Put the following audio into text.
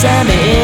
Sammy.